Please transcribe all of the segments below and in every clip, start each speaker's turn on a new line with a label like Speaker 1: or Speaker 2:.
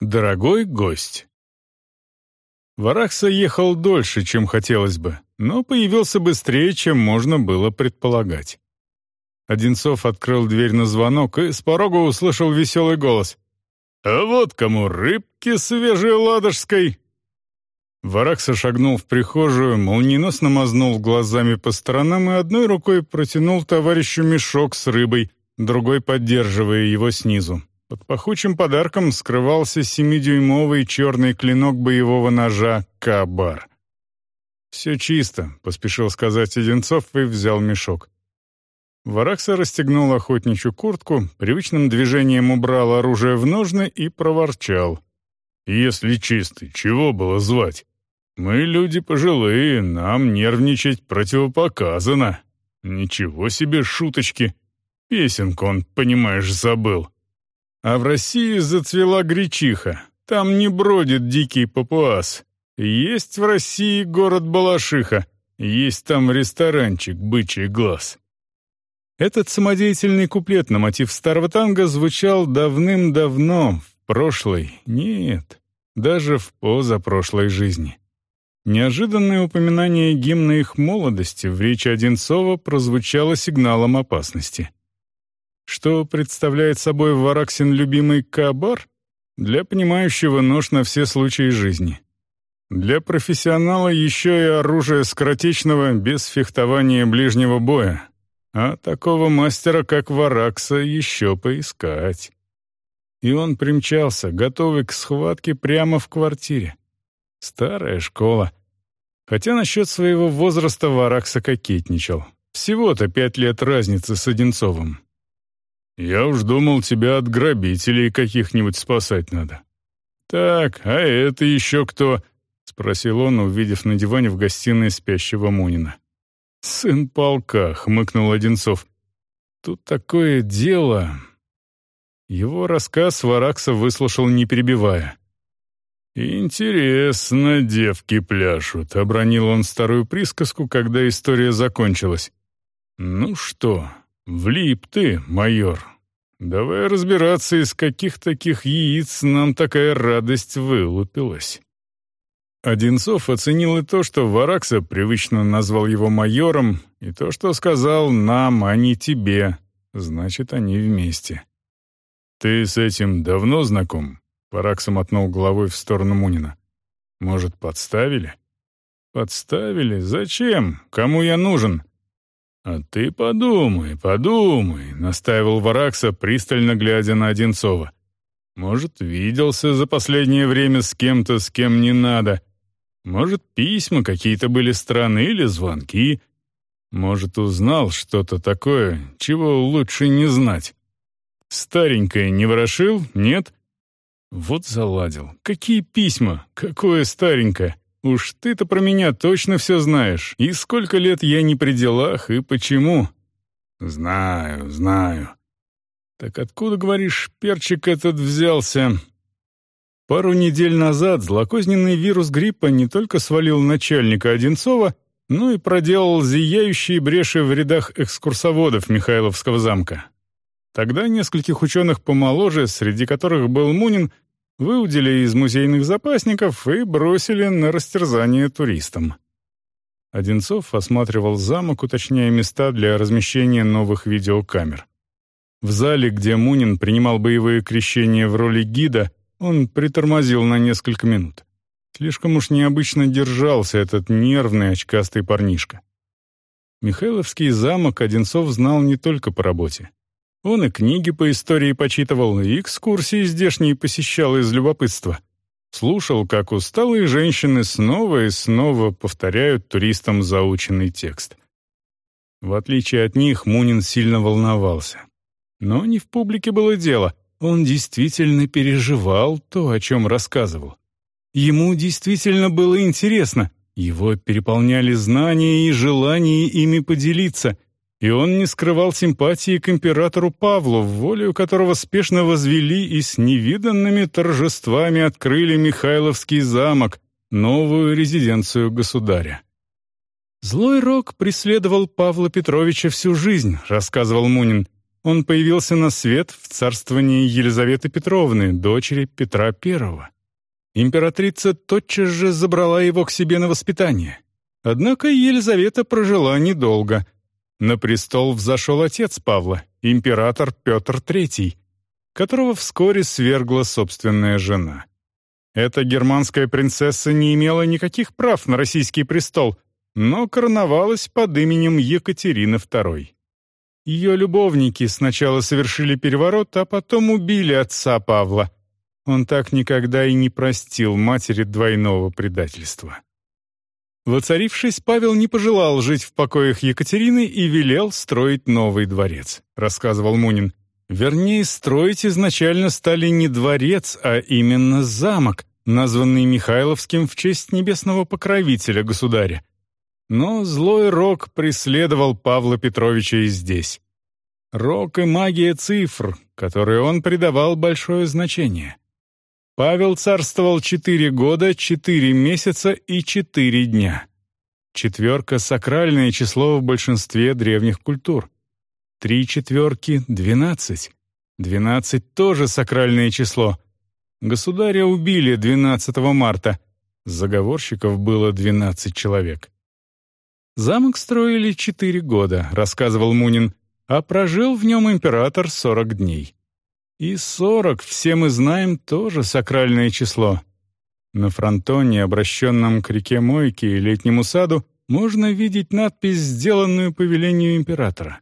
Speaker 1: Дорогой гость. Варакса ехал дольше, чем хотелось бы, но появился быстрее, чем можно было предполагать. Одинцов открыл дверь на звонок и с порога услышал веселый голос. «А вот кому рыбки свежей ладожской!» Варакса шагнул в прихожую, молниеносно мазнул глазами по сторонам и одной рукой протянул товарищу мешок с рыбой, другой поддерживая его снизу. Под пахучим подарком скрывался семидюймовый черный клинок боевого ножа «Кабар». «Все чисто», — поспешил сказать Одинцов и взял мешок. Варакса расстегнул охотничью куртку, привычным движением убрал оружие в ножны и проворчал. «Если чистый, чего было звать? Мы люди пожилые, нам нервничать противопоказано. Ничего себе шуточки. Песенку он, понимаешь, забыл». А в России зацвела гречиха. Там не бродит дикий папуас. Есть в России город Балашиха. Есть там ресторанчик «Бычий глаз». Этот самодеятельный куплет на мотив старого танго звучал давным-давно, в прошлой, нет, даже в позапрошлой жизни. Неожиданное упоминание гимна их молодости в речи Одинцова прозвучало сигналом опасности. Что представляет собой Вараксин любимый кабар? Для понимающего нож на все случаи жизни. Для профессионала еще и оружие скоротечного без фехтования ближнего боя. А такого мастера, как Варакса, еще поискать. И он примчался, готовый к схватке прямо в квартире. Старая школа. Хотя насчет своего возраста Варакса кокетничал. Всего-то пять лет разницы с Одинцовым. Я уж думал, тебя от грабителей каких-нибудь спасать надо. Так, а это еще кто? спросил он, увидев на диване в гостиной спящего Мунина. Сын полка, хмыкнул Одинцов. Тут такое дело. Его рассказ Варакса выслушал, не перебивая. «Интересно, девки пляшут», — обронил он старую присказку, когда история закончилась. «Ну что, «Влип ты, майор. Давай разбираться, из каких таких яиц нам такая радость вылупилась». Одинцов оценил и то, что Варакса привычно назвал его майором, и то, что сказал «нам, а не тебе». Значит, они вместе. «Ты с этим давно знаком?» Варакса мотнул головой в сторону Мунина. «Может, подставили?» «Подставили? Зачем? Кому я нужен?» «А ты подумай, подумай», — настаивал Варакса, пристально глядя на Одинцова. «Может, виделся за последнее время с кем-то, с кем не надо. Может, письма какие-то были странные или звонки. Может, узнал что-то такое, чего лучше не знать. Старенькое не ворошил, нет?» Вот заладил. Какие письма? Какое старенькое? Уж ты-то про меня точно все знаешь. И сколько лет я не при делах, и почему?» «Знаю, знаю». «Так откуда, говоришь, перчик этот взялся?» Пару недель назад злокозненный вирус гриппа не только свалил начальника Одинцова, но и проделал зияющие бреши в рядах экскурсоводов Михайловского замка. Тогда нескольких ученых помоложе, среди которых был Мунин, выудили из музейных запасников и бросили на растерзание туристам. Одинцов осматривал замок, уточняя места для размещения новых видеокамер. В зале, где Мунин принимал боевые крещения в роли гида, он притормозил на несколько минут. Слишком уж необычно держался этот нервный очкастый парнишка. Михайловский замок Одинцов знал не только по работе. Он и книги по истории почитывал, и экскурсии здешние посещал из любопытства. Слушал, как усталые женщины снова и снова повторяют туристам заученный текст. В отличие от них, Мунин сильно волновался. Но не в публике было дело. Он действительно переживал то, о чем рассказывал. Ему действительно было интересно. Его переполняли знания и желание ими поделиться — и он не скрывал симпатии к императору Павлу, волею которого спешно возвели и с невиданными торжествами открыли Михайловский замок, новую резиденцию государя. «Злой рок преследовал Павла Петровича всю жизнь», — рассказывал Мунин. он появился на свет в царствовании Елизаветы Петровны, дочери Петра I. Императрица тотчас же забрала его к себе на воспитание. Однако Елизавета прожила недолго. На престол взошел отец Павла, император Петр III, которого вскоре свергла собственная жена. Эта германская принцесса не имела никаких прав на российский престол, но короновалась под именем Екатерины II. Ее любовники сначала совершили переворот, а потом убили отца Павла. Он так никогда и не простил матери двойного предательства. Воцарившись, Павел не пожелал жить в покоях Екатерины и велел строить новый дворец, рассказывал Мунин. Вернее, строить изначально стали не дворец, а именно замок, названный Михайловским в честь небесного покровителя государя. Но злой рок преследовал Павла Петровича и здесь. Рок и магия цифр, которой он придавал большое значение. Павел царствовал четыре года, четыре месяца и четыре дня. Четверка — сакральное число в большинстве древних культур. Три четверки — двенадцать. Двенадцать — тоже сакральное число. Государя убили 12 марта. Заговорщиков было 12 человек. Замок строили четыре года, рассказывал Мунин, а прожил в нем император 40 дней. И 40, все мы знаем, тоже сакральное число. На фронтоне, обращенном к реке Мойке и летнему саду, можно видеть надпись, сделанную по велению императора.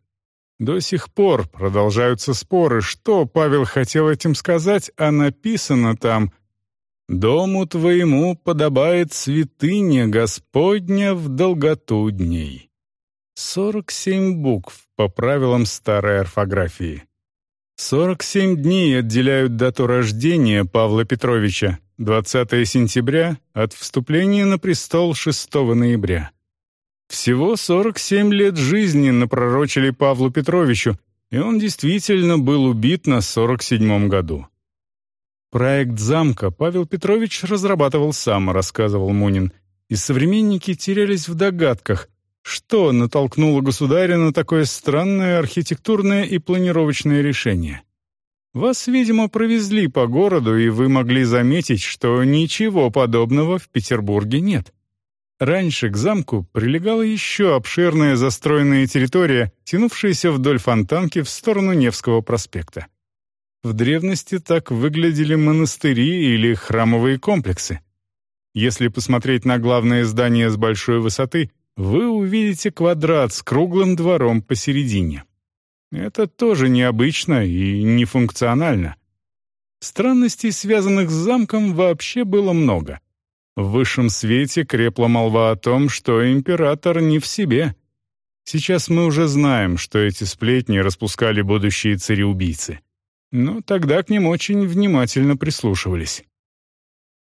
Speaker 1: До сих пор продолжаются споры, что Павел хотел этим сказать, а написано там «Дому твоему подобает святыня Господня в долготу дней». Сорок семь букв по правилам старой орфографии. Сорок семь дней отделяют дату рождения Павла Петровича, 20 сентября, от вступления на престол 6 ноября. Всего 47 лет жизни напророчили Павлу Петровичу, и он действительно был убит на 47-м году. Проект замка Павел Петрович разрабатывал сам, рассказывал Мунин, и современники терялись в догадках, что натолкнуло государя на такое странное архитектурное и планировочное решение. Вас, видимо, провезли по городу, и вы могли заметить, что ничего подобного в Петербурге нет. Раньше к замку прилегала еще обширная застроенная территория, тянувшаяся вдоль фонтанки в сторону Невского проспекта. В древности так выглядели монастыри или храмовые комплексы. Если посмотреть на главное здание с большой высоты, вы увидите квадрат с круглым двором посередине. Это тоже необычно и нефункционально. Странностей, связанных с замком, вообще было много. В высшем свете крепла молва о том, что император не в себе. Сейчас мы уже знаем, что эти сплетни распускали будущие цареубийцы но тогда к ним очень внимательно прислушивались.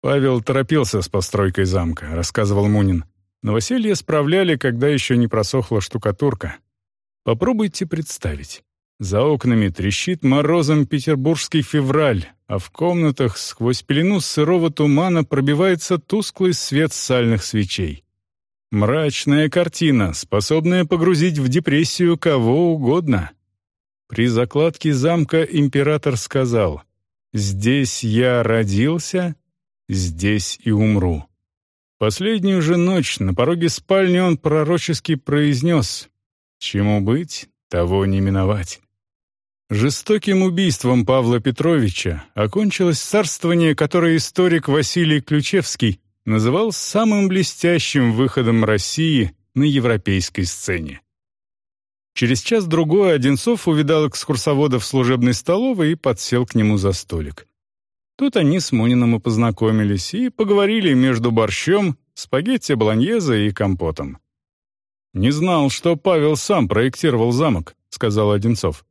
Speaker 1: Павел торопился с постройкой замка, рассказывал Мунин. Новоселье справляли, когда еще не просохла штукатурка. Попробуйте представить. За окнами трещит морозом петербургский февраль, а в комнатах сквозь пелену сырого тумана пробивается тусклый свет сальных свечей. Мрачная картина, способная погрузить в депрессию кого угодно. При закладке замка император сказал «Здесь я родился, здесь и умру». Последнюю же ночь на пороге спальни он пророчески произнес «Чему быть, того не миновать». Жестоким убийством Павла Петровича окончилось царствование, которое историк Василий Ключевский называл самым блестящим выходом России на европейской сцене. Через час-другой Одинцов увидал экскурсовода в служебной столовой и подсел к нему за столик. Тут они с Муниным и познакомились и поговорили между борщом, спагетти болоньезе и компотом. «Не знал, что Павел сам проектировал замок», — сказал Одинцов.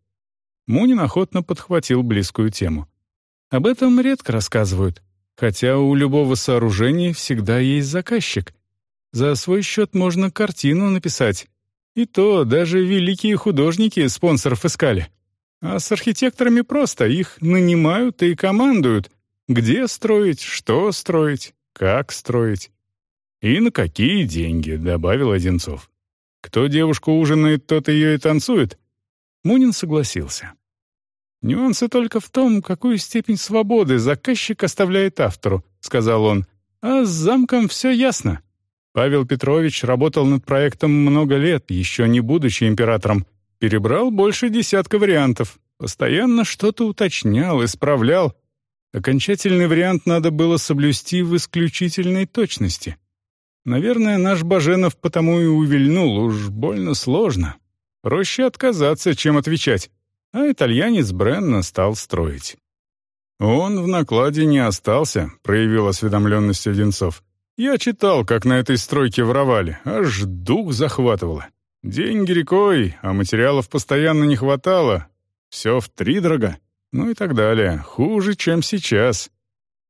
Speaker 1: Мунин охотно подхватил близкую тему. «Об этом редко рассказывают, хотя у любого сооружения всегда есть заказчик. За свой счет можно картину написать, и то даже великие художники спонсоров искали. А с архитекторами просто их нанимают и командуют, где строить, что строить, как строить. «И на какие деньги», — добавил Одинцов. «Кто девушку ужинает, тот ее и танцует. Мунин согласился. «Нюансы только в том, какую степень свободы заказчик оставляет автору», — сказал он. «А с замком все ясно. Павел Петрович работал над проектом много лет, еще не будучи императором. Перебрал больше десятка вариантов. Постоянно что-то уточнял, исправлял. Окончательный вариант надо было соблюсти в исключительной точности. Наверное, наш Баженов потому и увильнул, уж больно сложно. Проще отказаться, чем отвечать. А итальянец Бренна стал строить. «Он в накладе не остался», — проявил осведомленность Одинцов. Я читал, как на этой стройке воровали, аж дух захватывало. Деньги рекой, а материалов постоянно не хватало. Все втридорога, ну и так далее. Хуже, чем сейчас.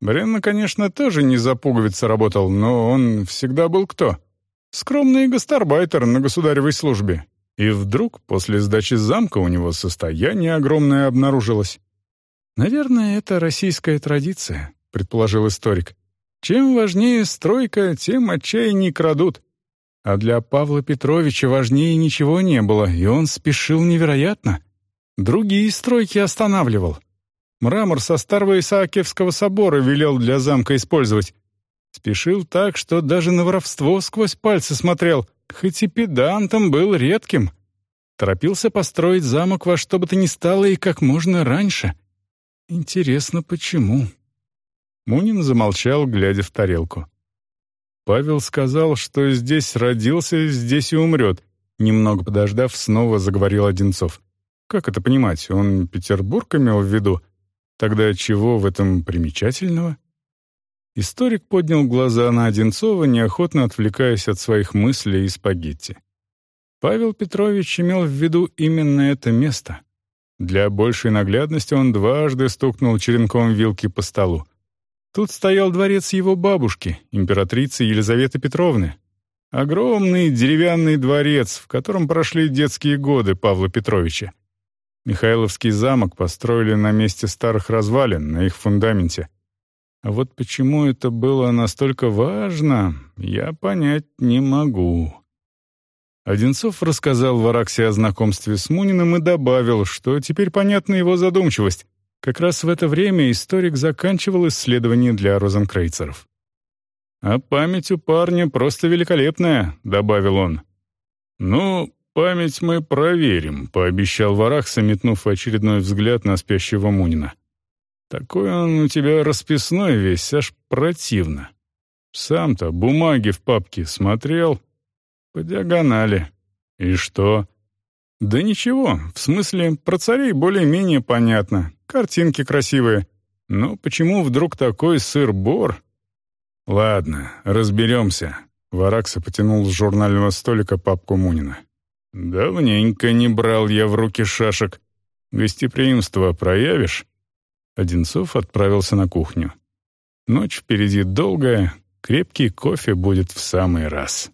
Speaker 1: Бренна, конечно, тоже не за пуговицы работал, но он всегда был кто? Скромный гастарбайтер на государевой службе. И вдруг, после сдачи замка, у него состояние огромное обнаружилось. «Наверное, это российская традиция», — предположил историк. Чем важнее стройка, тем отчаянней крадут. А для Павла Петровича важнее ничего не было, и он спешил невероятно. Другие стройки останавливал. Мрамор со старого Исаакиевского собора велел для замка использовать. Спешил так, что даже на воровство сквозь пальцы смотрел, хоть и педантом был редким. Торопился построить замок во что бы то ни стало и как можно раньше. Интересно, почему? Мунин замолчал, глядя в тарелку. Павел сказал, что здесь родился, здесь и умрет. Немного подождав, снова заговорил Одинцов. Как это понимать? Он Петербург имел в виду? Тогда чего в этом примечательного? Историк поднял глаза на Одинцова, неохотно отвлекаясь от своих мыслей и спагетти. Павел Петрович имел в виду именно это место. Для большей наглядности он дважды стукнул черенком вилки по столу. Тут стоял дворец его бабушки, императрицы Елизаветы Петровны. Огромный деревянный дворец, в котором прошли детские годы Павла Петровича. Михайловский замок построили на месте старых развалин, на их фундаменте. А вот почему это было настолько важно, я понять не могу. Одинцов рассказал Вараксе о знакомстве с Муниным и добавил, что теперь понятна его задумчивость. Как раз в это время историк заканчивал исследование для розенкрейцеров. «А память у парня просто великолепная», — добавил он. «Ну, память мы проверим», — пообещал Варахса, метнув очередной взгляд на спящего Мунина. «Такой он у тебя расписной весь, аж противно. Сам-то бумаги в папке смотрел. По диагонали. И что?» «Да ничего, в смысле, про царей более-менее понятно. Картинки красивые. Но почему вдруг такой сыр-бор? Ладно, разберемся. Варакса потянул с журнального столика папку Мунина. Давненько не брал я в руки шашек. Гостеприимство проявишь? Одинцов отправился на кухню. Ночь впереди долгая, крепкий кофе будет в самый раз.